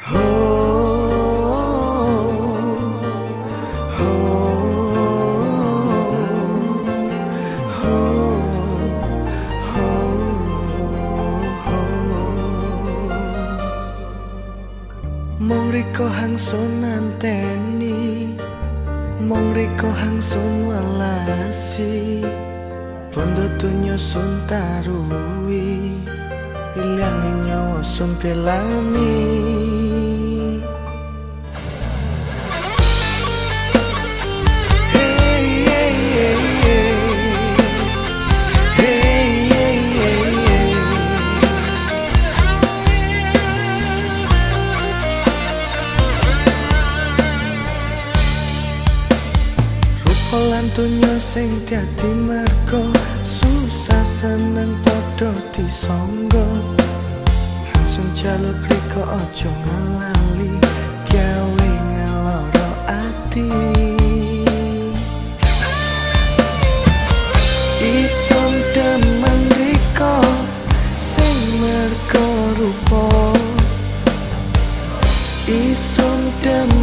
Mong riko hang sun anteni Mong riko hang sun walasi Pondo tunyo sun tarui Iliangi nyawa sun pelani Polan tunyo sing dadi mergo susah seneng padha disangga. Langsung jaluk riko aja ngalali gawe ngaloro ati. Isom demen riko sing mergo rupa. Isom demen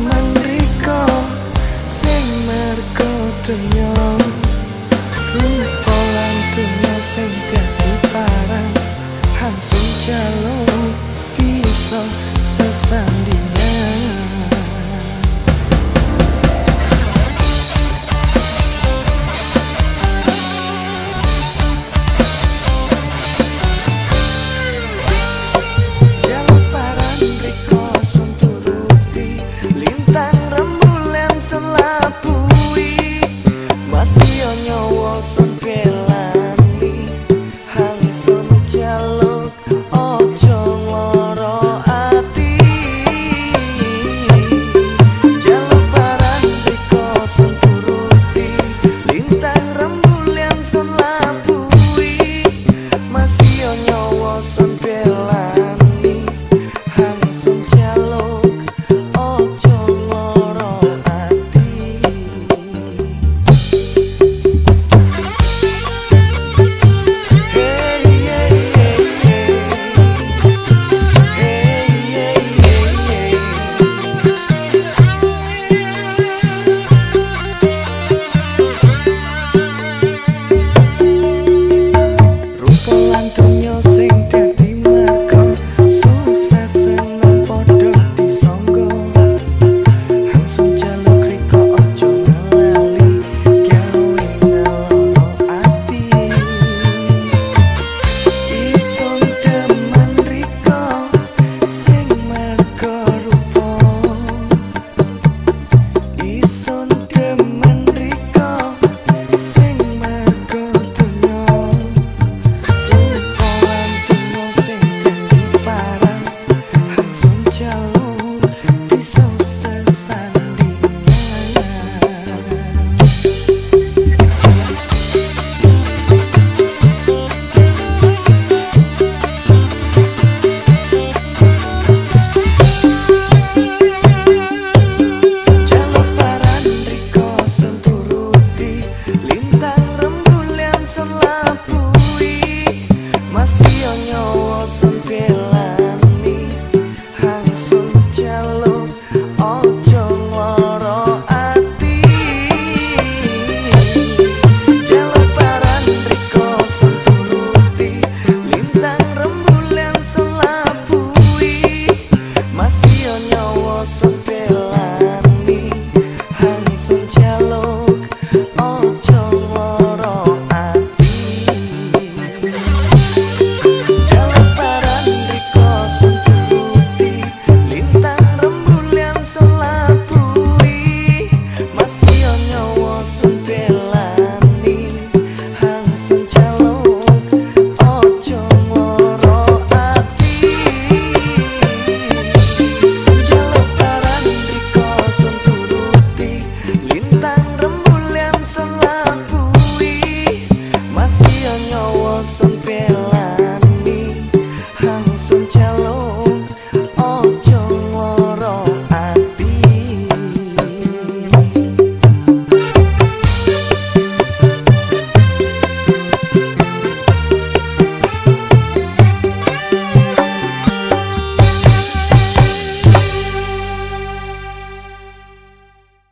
house